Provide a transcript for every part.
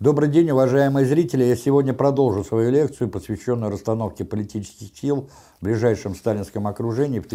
Добрый день, уважаемые зрители. Я сегодня продолжу свою лекцию, посвященную расстановке политических сил в ближайшем сталинском окружении в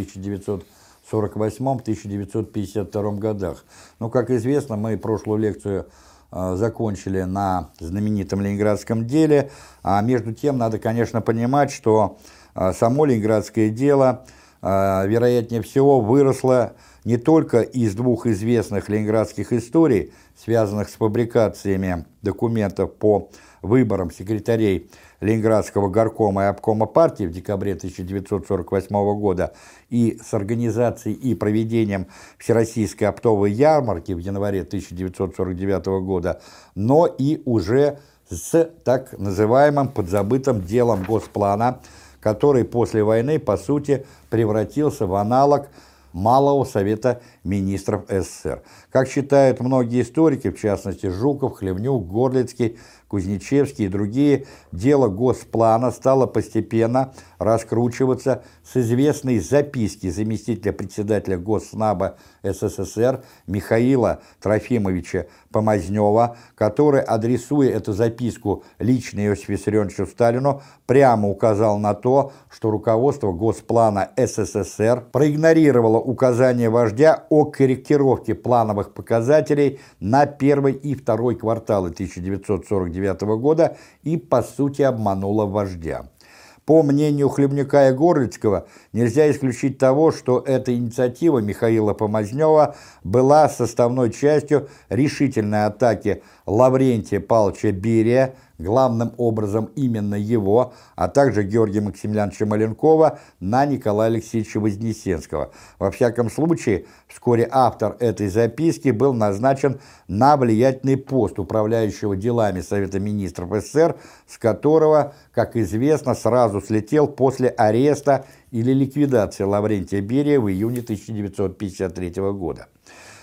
1948-1952 годах. Ну, как известно, мы прошлую лекцию э, закончили на знаменитом ленинградском деле, а между тем надо, конечно, понимать, что э, само ленинградское дело, вероятнее всего, выросло не только из двух известных ленинградских историй, связанных с фабрикациями документов по выборам секретарей Ленинградского горкома и обкома партии в декабре 1948 года и с организацией и проведением Всероссийской оптовой ярмарки в январе 1949 года, но и уже с так называемым подзабытым делом Госплана, который после войны, по сути, превратился в аналог Малого Совета Министров СССР. Как считают многие историки, в частности Жуков, Хлевнюк, Горлицкий, Кузнечевский и другие, дело Госплана стало постепенно раскручиваться. С известной записки заместителя председателя Госснаба СССР Михаила Трофимовича Помазнева, который, адресуя эту записку лично Иосифу Виссарионовичу Сталину, прямо указал на то, что руководство Госплана СССР проигнорировало указания вождя о корректировке плановых показателей на первый и второй кварталы 1949 года и, по сути, обмануло вождя. По мнению Хлебнюка и Горлицкого, нельзя исключить того, что эта инициатива Михаила Помазнева была составной частью решительной атаки Лаврентия Павловича Берия главным образом именно его, а также Георгия Максимiliановича Маленкова на Николая Алексеевича Вознесенского. Во всяком случае, вскоре автор этой записки был назначен на влиятельный пост управляющего делами Совета Министров СССР, с которого, как известно, сразу слетел после ареста или ликвидации Лаврентия Берия в июне 1953 года.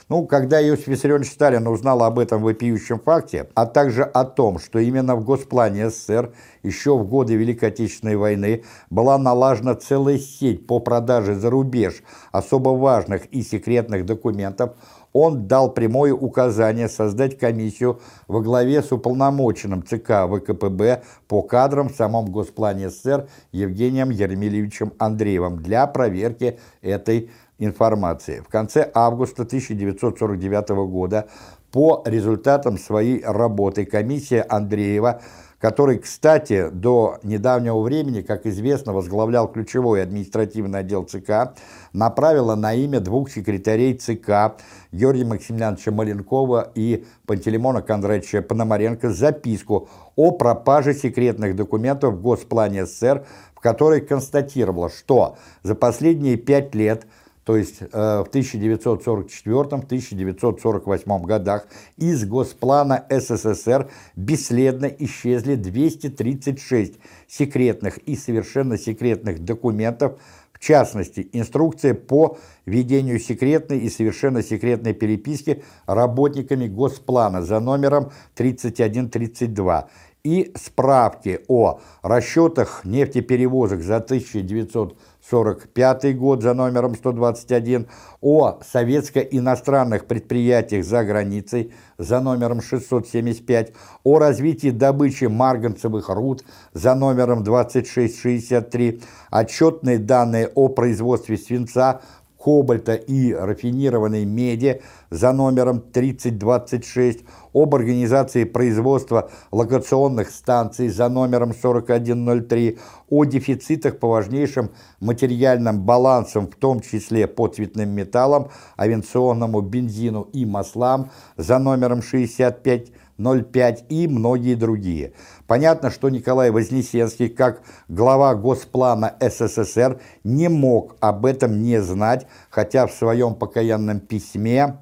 Ну, когда Иосиф Виссарионович Сталин узнал об этом вопиющем факте, а также о том, что именно в Госплане СССР еще в годы Великой Отечественной войны была налажена целая сеть по продаже за рубеж особо важных и секретных документов, он дал прямое указание создать комиссию во главе с уполномоченным ЦК ВКПБ по кадрам в самом Госплане СССР Евгением Ермильевичем Андреевым для проверки этой информации. В конце августа 1949 года по результатам своей работы комиссия Андреева, который, кстати, до недавнего времени, как известно, возглавлял ключевой административный отдел ЦК, направила на имя двух секретарей ЦК Георгия Максимiliановича Маленкова и Пантелеймона Кондратьевича Пономаренко записку о пропаже секретных документов в Госплане СССР, в которой констатировала, что за последние пять лет – то есть э, в 1944-1948 годах из Госплана СССР бесследно исчезли 236 секретных и совершенно секретных документов, в частности, инструкция по ведению секретной и совершенно секретной переписки работниками Госплана за номером 3132 и справки о расчетах нефтеперевозок за 1940 45 год за номером 121, о советско-иностранных предприятиях за границей за номером 675, о развитии добычи марганцевых руд за номером 2663, отчетные данные о производстве свинца, кобальта и рафинированной меди за номером 3026, об организации производства локационных станций за номером 4103, о дефицитах по важнейшим материальным балансам, в том числе по цветным металлам, авиационному бензину и маслам за номером 65 05 и многие другие. Понятно, что Николай Вознесенский, как глава Госплана СССР, не мог об этом не знать, хотя в своем покаянном письме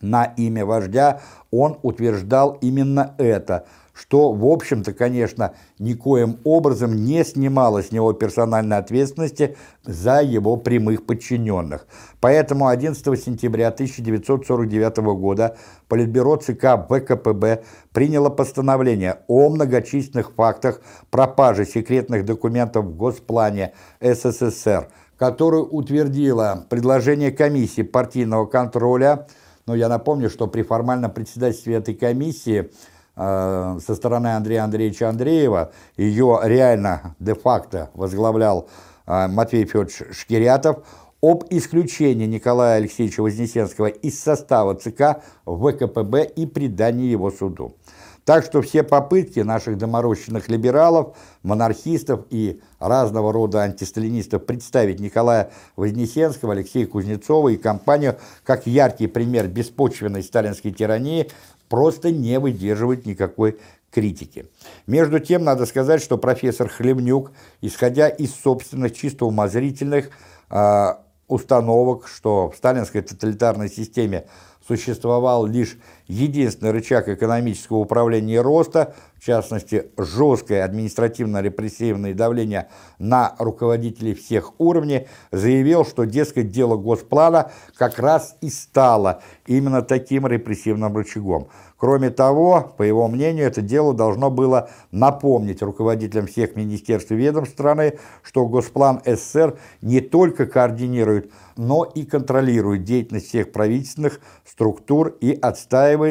на имя вождя он утверждал именно это – что, в общем-то, конечно, никоим образом не снимало с него персональной ответственности за его прямых подчиненных. Поэтому 11 сентября 1949 года Политбюро ЦК ВКПБ приняло постановление о многочисленных фактах пропажи секретных документов в Госплане СССР, которую утвердило предложение комиссии партийного контроля, но я напомню, что при формальном председательстве этой комиссии со стороны Андрея Андреевича Андреева, ее реально де-факто возглавлял э, Матвей Федорович Шкирятов, об исключении Николая Алексеевича Вознесенского из состава ЦК ВКПБ и предании его суду. Так что все попытки наших доморощенных либералов, монархистов и разного рода антисталинистов представить Николая Вознесенского, Алексея Кузнецова и компанию как яркий пример беспочвенной сталинской тирании просто не выдерживают никакой критики. Между тем, надо сказать, что профессор Хлебнюк, исходя из собственных чисто умозрительных э, установок, что в сталинской тоталитарной системе существовал лишь единственный рычаг экономического управления роста, в частности, жесткое административно-репрессивное давление на руководителей всех уровней, заявил, что, дескать, дело Госплана как раз и стало именно таким репрессивным рычагом. Кроме того, по его мнению, это дело должно было напомнить руководителям всех министерств и ведомств страны, что Госплан СССР не только координирует, но и контролирует деятельность всех правительственных структур и отстаивает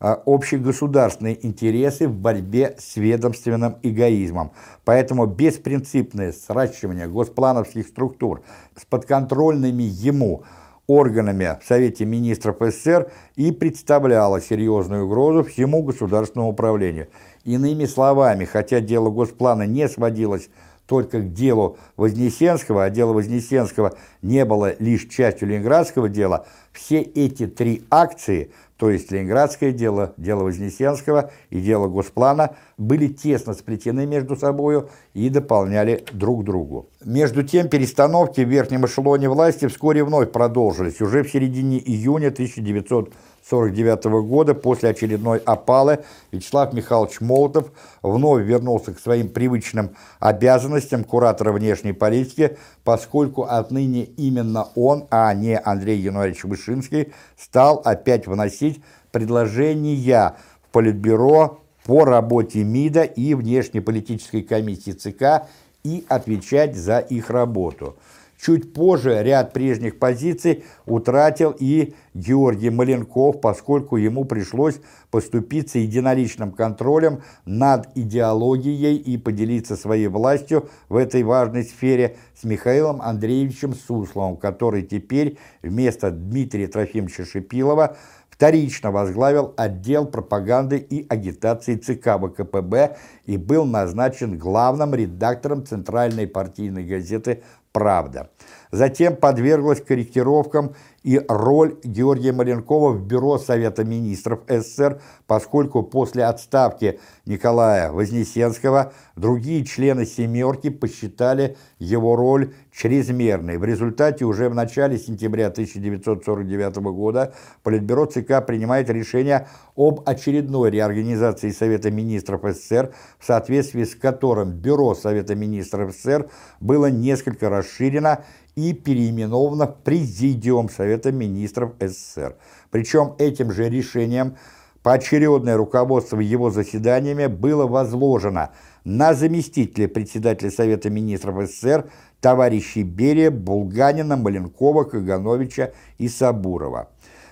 а, общегосударственные интересы в борьбе с ведомственным эгоизмом. Поэтому беспринципное сращивание госплановских структур с подконтрольными ему – органами в Совете Министров СССР и представляла серьезную угрозу всему государственному управлению. Иными словами, хотя дело Госплана не сводилось только к делу Вознесенского, а дело Вознесенского не было лишь частью Ленинградского дела, все эти три акции – то есть Ленинградское дело, дело Вознесенского и дело Госплана, были тесно сплетены между собой и дополняли друг другу. Между тем, перестановки в верхнем эшелоне власти вскоре вновь продолжились, уже в середине июня 1900 1949 года после очередной опалы Вячеслав Михайлович Молотов вновь вернулся к своим привычным обязанностям куратора внешней политики, поскольку отныне именно он, а не Андрей Януаревич Вышинский, стал опять вносить предложения в Политбюро по работе МИДа и внешнеполитической комиссии ЦК и отвечать за их работу – Чуть позже ряд прежних позиций утратил и Георгий Маленков, поскольку ему пришлось поступиться единоличным контролем над идеологией и поделиться своей властью в этой важной сфере с Михаилом Андреевичем Сусловым, который теперь вместо Дмитрия Трофимовича Шипилова вторично возглавил отдел пропаганды и агитации ЦК ВКПБ и был назначен главным редактором Центральной партийной газеты «Правда». Затем подверглась корректировкам и роль Георгия Маленкова в Бюро Совета Министров СССР, поскольку после отставки Николая Вознесенского другие члены «семерки» посчитали его роль чрезмерной. В результате уже в начале сентября 1949 года Политбюро ЦК принимает решение об очередной реорганизации Совета Министров СССР, в соответствии с которым Бюро Совета Министров СССР было несколько расширено и переименовано в Президиум Совета Министров СССР. Причем этим же решением поочередное руководство его заседаниями было возложено на заместителя председателя Совета Министров СССР товарищей Берия, Булганина, Маленкова, Кагановича и Сабурова.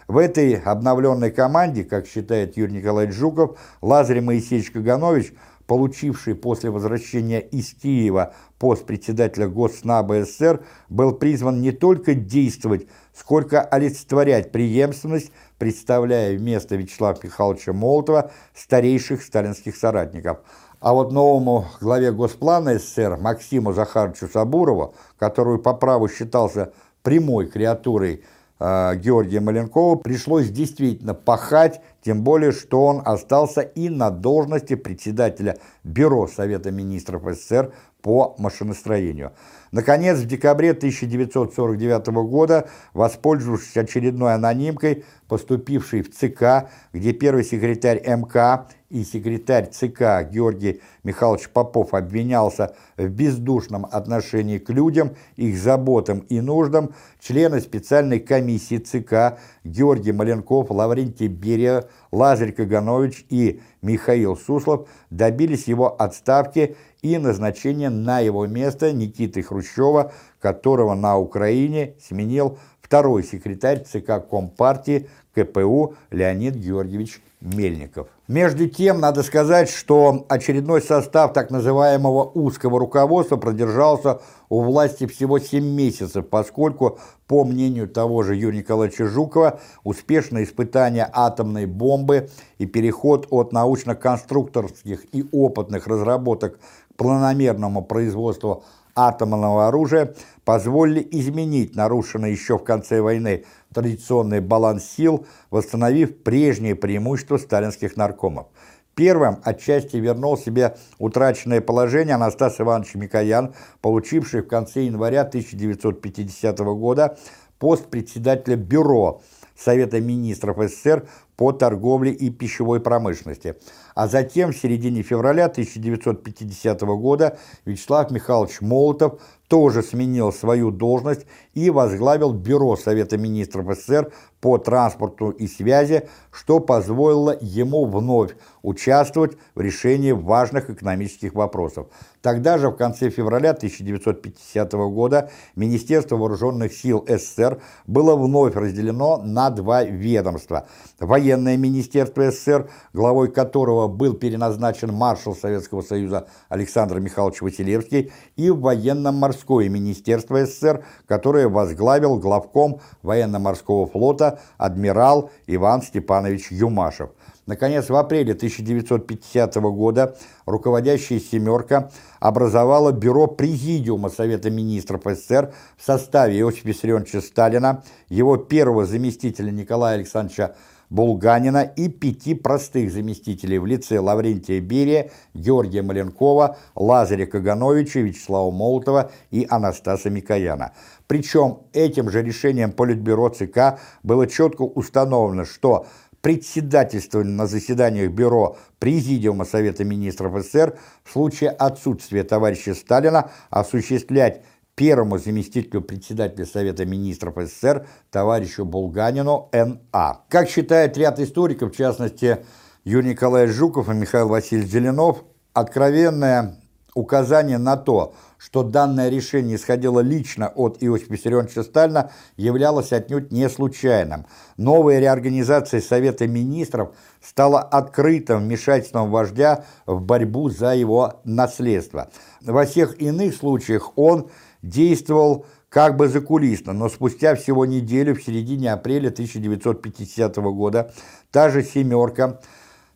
В этой обновленной команде, как считает Юрий Николаевич Жуков, Лазарь Моисеевич Каганович – получивший после возвращения из Киева пост председателя Госснаба СССР, был призван не только действовать, сколько олицетворять преемственность, представляя вместо Вячеслава Михайловича Молотова старейших сталинских соратников. А вот новому главе Госплана СССР Максиму Захаровичу Сабурову, который по праву считался прямой креатурой э, Георгия Маленкова, пришлось действительно пахать тем более, что он остался и на должности председателя Бюро Совета Министров СССР по машиностроению. Наконец, в декабре 1949 года, воспользовавшись очередной анонимкой, поступившей в ЦК, где первый секретарь МК и секретарь ЦК Георгий Михайлович Попов обвинялся в бездушном отношении к людям, их заботам и нуждам, члены специальной комиссии ЦК Георгий Маленков, Лаврентий Берия, Лазарь Каганович и Михаил Суслов добились его отставки и назначения на его место Никиты Хрущева, которого на Украине сменил второй секретарь ЦК Компартии КПУ Леонид Георгиевич Мельников. Между тем, надо сказать, что очередной состав так называемого узкого руководства продержался у власти всего 7 месяцев, поскольку, по мнению того же Юрия Николаевича Жукова, успешное испытание атомной бомбы и переход от научно-конструкторских и опытных разработок к планомерному производству атомного оружия позволили изменить нарушенный еще в конце войны традиционный баланс сил, восстановив прежние преимущества сталинских наркомов. Первым отчасти вернул себе утраченное положение Анастас Иванович Микоян, получивший в конце января 1950 года пост председателя бюро Совета министров СССР по торговле и пищевой промышленности. А затем в середине февраля 1950 года Вячеслав Михайлович Молотов тоже сменил свою должность и возглавил Бюро Совета министров СССР по транспорту и связи, что позволило ему вновь участвовать в решении важных экономических вопросов. Тогда же, в конце февраля 1950 года, Министерство вооруженных сил СССР было вновь разделено на два ведомства. Военное министерство СССР, главой которого был переназначен маршал Советского Союза Александр Михайлович Василевский, и военно-морское министерство СССР, которое возглавил главком военно-морского флота адмирал Иван Степанович Юмашев. Наконец, в апреле 1950 года руководящая «семерка» образовала бюро Президиума Совета Министров СССР в составе Иосифа Виссарионовича Сталина, его первого заместителя Николая Александровича Булганина и пяти простых заместителей в лице Лаврентия Берия, Георгия Маленкова, Лазаря Кагановича, Вячеслава Молотова и Анастаса Микояна. Причем этим же решением Политбюро ЦК было четко установлено, что председательствование на заседаниях Бюро Президиума Совета Министров СССР в случае отсутствия товарища Сталина осуществлять первому заместителю председателя Совета Министров СССР товарищу Булганину Н.А. Как считает ряд историков, в частности Юрий Николаевич Жуков и Михаил Васильевич Зеленов, откровенное указание на то, что данное решение исходило лично от Иосифа Виссарионовича Сталина, являлось отнюдь не случайным. Новая реорганизация Совета Министров стала открытым вмешательством вождя в борьбу за его наследство. Во всех иных случаях он действовал как бы закулисно, но спустя всего неделю, в середине апреля 1950 года, та же «семерка»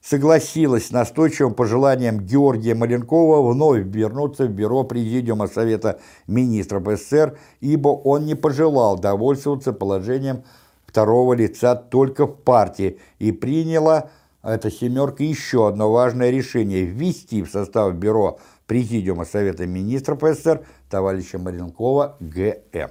согласилась с настойчивым пожеланием Георгия Маленкова вновь вернуться в бюро Президиума Совета Министров СССР, ибо он не пожелал довольствоваться положением второго лица только в партии и приняла эта «семерка» еще одно важное решение – ввести в состав бюро Президиума Совета Министров СССР товарища Маренкова Г.М.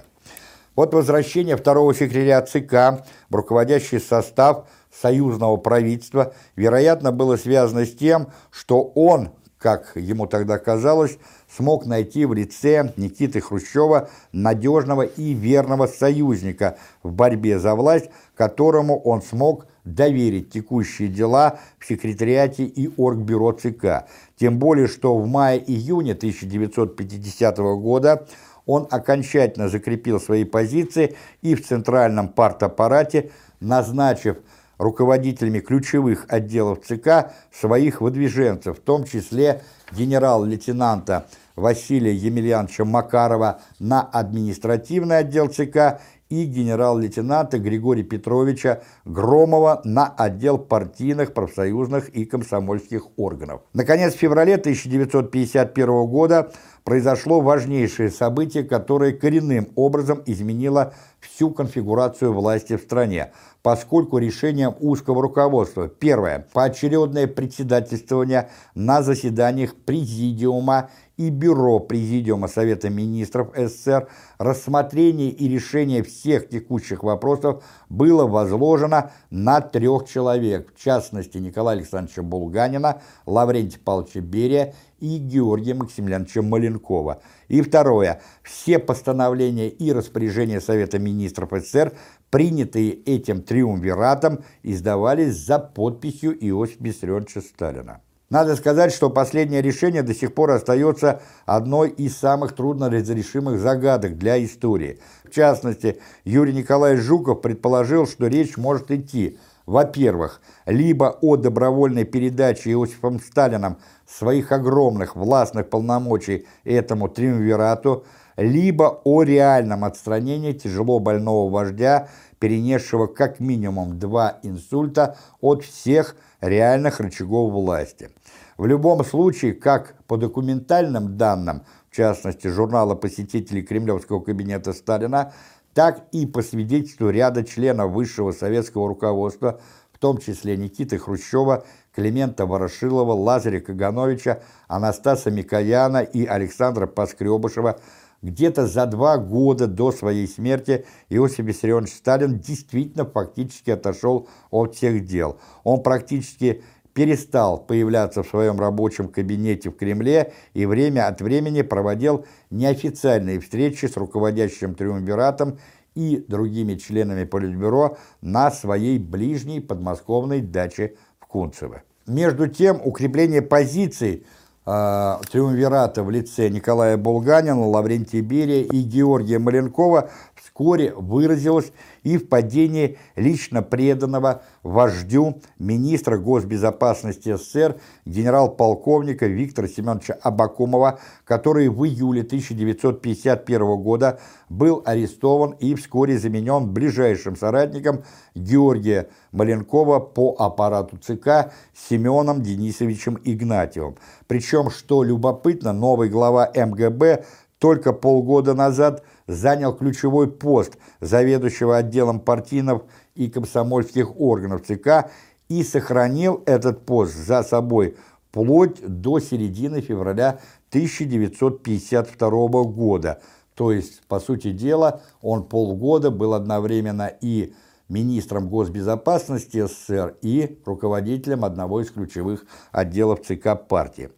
Вот возвращение второго секретаря ЦК в руководящий состав союзного правительства, вероятно, было связано с тем, что он, как ему тогда казалось, смог найти в лице Никиты Хрущева надежного и верного союзника в борьбе за власть, которому он смог доверить текущие дела в секретариате и оргбюро ЦК. Тем более, что в мае-июне 1950 года он окончательно закрепил свои позиции и в Центральном партаппарате, назначив руководителями ключевых отделов ЦК своих выдвиженцев, в том числе генерал-лейтенанта Василия Емельяновича Макарова на административный отдел ЦК и генерал-лейтенанта Григория Петровича Громова на отдел партийных, профсоюзных и комсомольских органов. Наконец, в феврале 1951 года произошло важнейшее событие, которое коренным образом изменило всю конфигурацию власти в стране, поскольку решением узкого руководства, первое, поочередное председательствование на заседаниях Президиума и Бюро Президиума Совета Министров СССР, рассмотрение и решение всех текущих вопросов было возложено на трех человек, в частности Николая Александровича Булганина, Лаврентия Павловича Берия и Георгия Максимiliaновича Маленкова. И второе. Все постановления и распоряжения Совета Министров СССР, принятые этим триумвиратом, издавались за подписью Иосифа Виссарионовича Сталина. Надо сказать, что последнее решение до сих пор остается одной из самых трудноразрешимых загадок для истории. В частности, Юрий Николаевич Жуков предположил, что речь может идти, во-первых, либо о добровольной передаче Иосифом Сталином своих огромных властных полномочий этому триумвирату, либо о реальном отстранении тяжело больного вождя, перенесшего как минимум два инсульта от всех реальных рычагов власти. В любом случае, как по документальным данным, в частности журнала посетителей Кремлевского кабинета Сталина, так и по свидетельству ряда членов высшего советского руководства, в том числе Никиты Хрущева, Климента Ворошилова, Лазаря Кагановича, Анастаса Микояна и Александра Поскребышева, где-то за два года до своей смерти Иосиф Виссарионович Сталин действительно фактически отошел от всех дел. Он практически перестал появляться в своем рабочем кабинете в Кремле и время от времени проводил неофициальные встречи с руководящим триумвиратом и другими членами Политбюро на своей ближней подмосковной даче в Кунцево. Между тем, укрепление позиций э, триумвирата в лице Николая Булганина, Лаврентия Берия и Георгия Маленкова вскоре выразилось и в падении лично преданного вождю министра госбезопасности СССР генерал-полковника Виктора Семеновича Абакумова, который в июле 1951 года был арестован и вскоре заменен ближайшим соратником Георгия Маленкова по аппарату ЦК Семеном Денисовичем Игнатьевым. Причем, что любопытно, новый глава МГБ только полгода назад занял ключевой пост заведующего отделом партийных и комсомольских органов ЦК и сохранил этот пост за собой вплоть до середины февраля 1952 года. То есть, по сути дела, он полгода был одновременно и министром госбезопасности СССР и руководителем одного из ключевых отделов ЦК партии.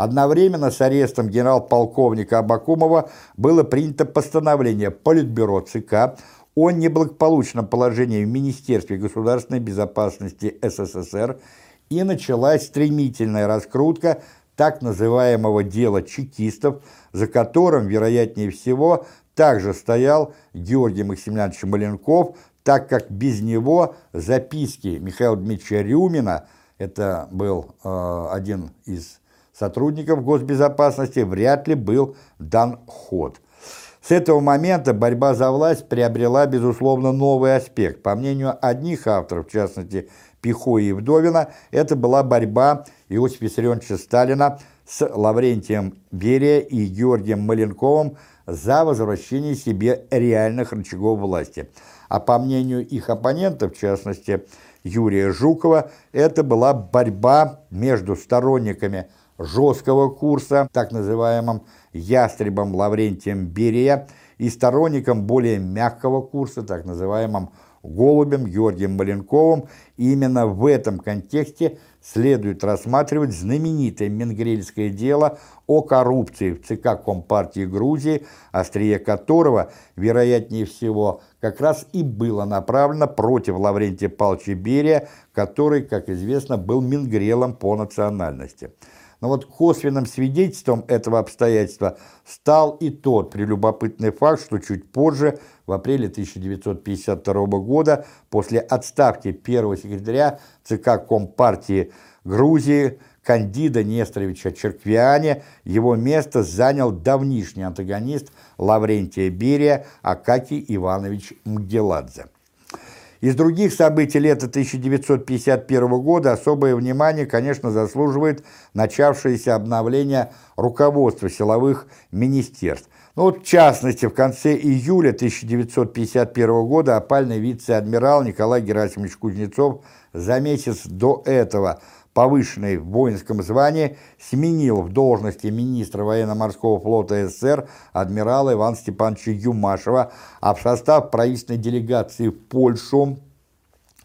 Одновременно с арестом генерал-полковника Абакумова было принято постановление Политбюро ЦК о неблагополучном положении в Министерстве государственной безопасности СССР и началась стремительная раскрутка так называемого дела чекистов, за которым, вероятнее всего, также стоял Георгий Максимович Маленков, так как без него записки Михаила Дмитриевича Рюмина, это был э, один из сотрудников госбезопасности вряд ли был дан ход. С этого момента борьба за власть приобрела, безусловно, новый аспект. По мнению одних авторов, в частности Пихо и Вдовина, это была борьба Иосифа Виссарионовича Сталина с Лаврентием Берия и Георгием Маленковым за возвращение себе реальных рычагов власти. А по мнению их оппонентов, в частности Юрия Жукова, это была борьба между сторонниками жесткого курса, так называемым ястребом Лаврентием Берия, и сторонником более мягкого курса, так называемым Голубем Георгием Маленковым. Именно в этом контексте следует рассматривать знаменитое Менгрельское дело о коррупции в ЦК Компартии Грузии, острие которого, вероятнее всего, как раз и было направлено против Лаврентия Павловича Берия, который, как известно, был Менгрелом по национальности. Но вот косвенным свидетельством этого обстоятельства стал и тот прелюбопытный факт, что чуть позже, в апреле 1952 года, после отставки первого секретаря ЦК Компартии Грузии Кандида Несторовича Черквиане, его место занял давнишний антагонист Лаврентия Берия Акакий Иванович Мгеладзе. Из других событий лета 1951 года особое внимание, конечно, заслуживает начавшееся обновление руководства силовых министерств. Ну, вот, в частности, в конце июля 1951 года опальный вице-адмирал Николай Герасимович Кузнецов за месяц до этого – повышенный в воинском звании, сменил в должности министра военно-морского флота СССР адмирала Ивана Степановича Юмашева, а в состав правительственной делегации в Польшу,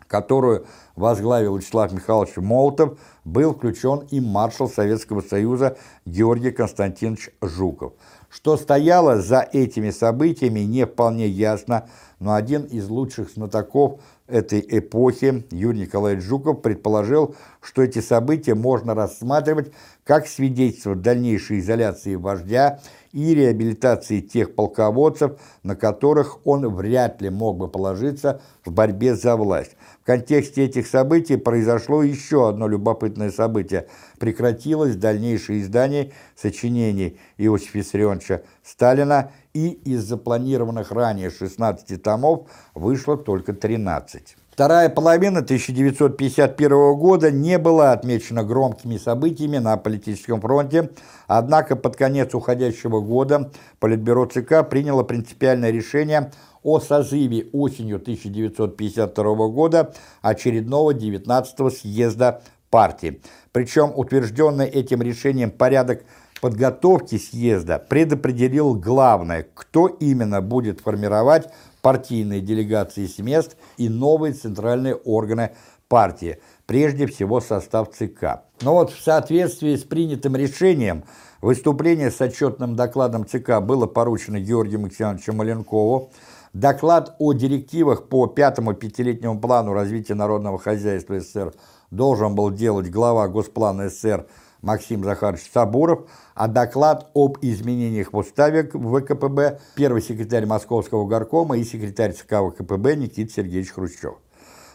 которую возглавил Вячеслав Михайлович Молотов, был включен и маршал Советского Союза Георгий Константинович Жуков. Что стояло за этими событиями, не вполне ясно, но один из лучших знатоков этой эпохи, Юрий Николаевич Жуков, предположил, что эти события можно рассматривать как свидетельство дальнейшей изоляции вождя и реабилитации тех полководцев, на которых он вряд ли мог бы положиться в борьбе за власть. В контексте этих событий произошло еще одно любопытное событие. Прекратилось дальнейшее издание сочинений Иосифа Виссарионовича Сталина, и из запланированных ранее 16 томов вышло только 13. Вторая половина 1951 года не была отмечена громкими событиями на политическом фронте, однако под конец уходящего года Политбюро ЦК приняло принципиальное решение о созыве осенью 1952 года очередного 19-го съезда партии. Причем утвержденный этим решением порядок подготовки съезда предопределил главное, кто именно будет формировать партийные делегации с мест и новые центральные органы партии, прежде всего состав ЦК. Но вот в соответствии с принятым решением выступление с отчетным докладом ЦК было поручено Георгию Максимовичу Маленкову, доклад о директивах по пятому пятилетнему плану развития народного хозяйства СССР должен был делать глава Госплана СССР Максим Захарович Сабуров, а доклад об изменениях в уставе ВКПБ первый секретарь Московского горкома и секретарь ЦК ВКПБ Никита Сергеевич Хрущев.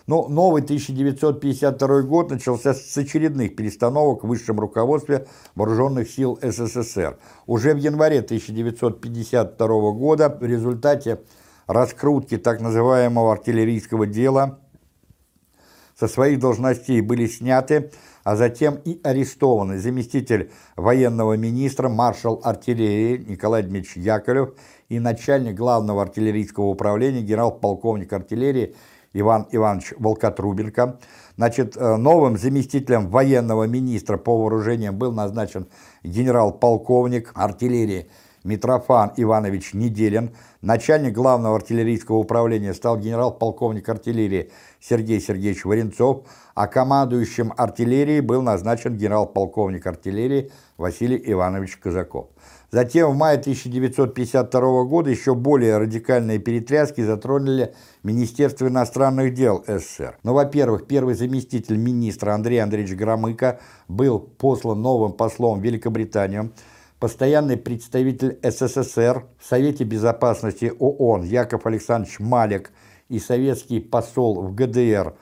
Но новый 1952 год начался с очередных перестановок в высшем руководстве Вооруженных сил СССР. Уже в январе 1952 года в результате раскрутки так называемого артиллерийского дела со своих должностей были сняты а затем и арестованный заместитель военного министра, маршал артиллерии Николай Дмитриевич Яковлев и начальник главного артиллерийского управления генерал-полковник артиллерии Иван Иванович Волкотрубенко. Значит, э, новым заместителем военного министра по вооружениям был назначен генерал-полковник артиллерии Митрофан Иванович Неделин. Начальник главного артиллерийского управления стал генерал-полковник артиллерии Сергей Сергеевич Варенцов, а командующим артиллерией был назначен генерал-полковник артиллерии Василий Иванович Казаков. Затем в мае 1952 года еще более радикальные перетряски затронули Министерство иностранных дел СССР. Ну, во-первых, первый заместитель министра Андрей Андреевич Громыко был послан новым послом в Великобританию, постоянный представитель СССР в Совете Безопасности ООН Яков Александрович Малик и советский посол в ГДР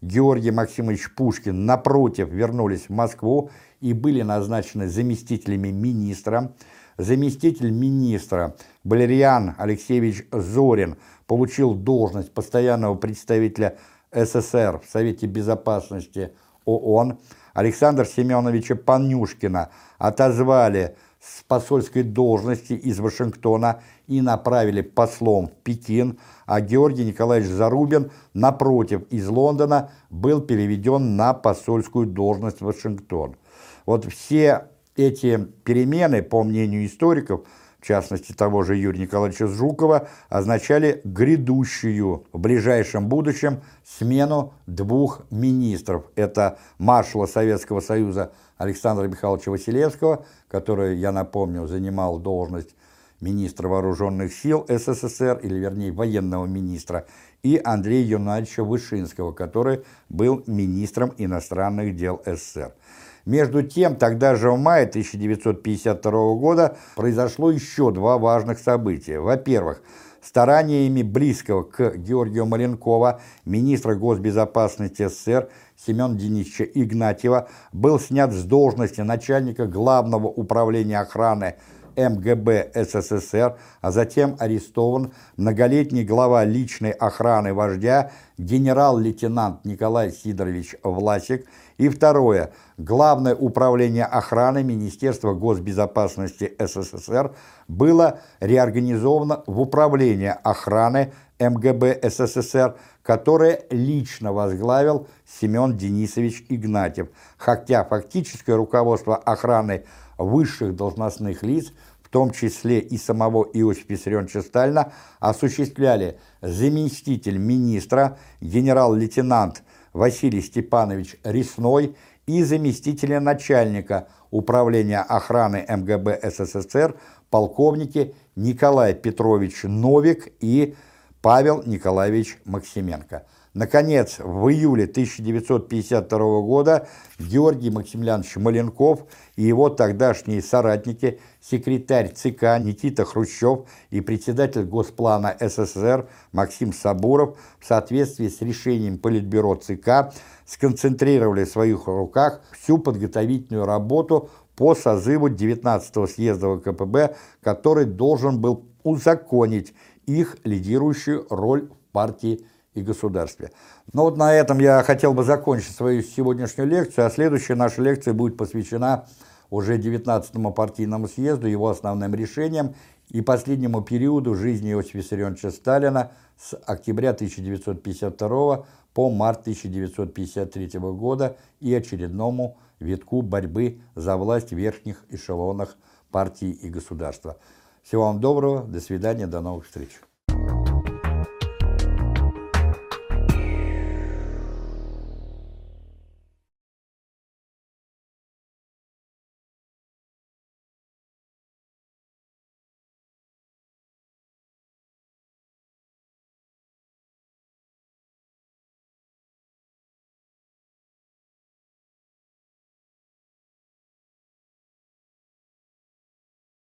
Георгий Максимович Пушкин напротив вернулись в Москву и были назначены заместителями министра. Заместитель министра Балериан Алексеевич Зорин получил должность постоянного представителя СССР в Совете Безопасности ООН. Александра Семеновича Панюшкина отозвали с посольской должности из Вашингтона и направили послом в Пекин, а Георгий Николаевич Зарубин, напротив, из Лондона был переведен на посольскую должность в Вашингтон. Вот все эти перемены, по мнению историков, в частности того же Юрия Николаевича Жукова, означали грядущую в ближайшем будущем смену двух министров. Это маршала Советского Союза Александра Михайловича Василевского, который, я напомню, занимал должность министра вооруженных сил СССР, или вернее военного министра, и Андрея Юнадьевича Вышинского, который был министром иностранных дел СССР. Между тем, тогда же в мае 1952 года произошло еще два важных события. Во-первых, стараниями близкого к Георгию Маленкова, министра госбезопасности СССр, Семена Денисовича Игнатьева, был снят с должности начальника Главного управления охраны МГБ СССР, а затем арестован многолетний глава личной охраны вождя генерал-лейтенант Николай Сидорович Власик и второе – Главное управление охраны Министерства госбезопасности СССР было реорганизовано в Управление охраны МГБ СССР, которое лично возглавил Семен Денисович Игнатьев, хотя фактическое руководство охраны высших должностных лиц, в том числе и самого Иосифа Виссарионовича Сталина, осуществляли заместитель министра, генерал-лейтенант Василий Степанович Ресной и заместителя начальника Управления охраны МГБ СССР полковники Николай Петрович Новик и Павел Николаевич Максименко. Наконец, в июле 1952 года Георгий Максимлянович Маленков и его тогдашние соратники, секретарь ЦК Никита Хрущев и председатель Госплана СССР Максим Сабуров в соответствии с решением Политбюро ЦК сконцентрировали в своих руках всю подготовительную работу по созыву 19-го съезда ВКПБ, который должен был узаконить их лидирующую роль в партии и государстве. Ну вот на этом я хотел бы закончить свою сегодняшнюю лекцию, а следующая наша лекция будет посвящена уже 19-му партийному съезду, его основным решениям и последнему периоду жизни Иосифа Виссарионовича Сталина с октября 1952 по март 1953 года и очередному витку борьбы за власть в верхних эшелонах партии и государства. Всего вам доброго, до свидания, до новых встреч.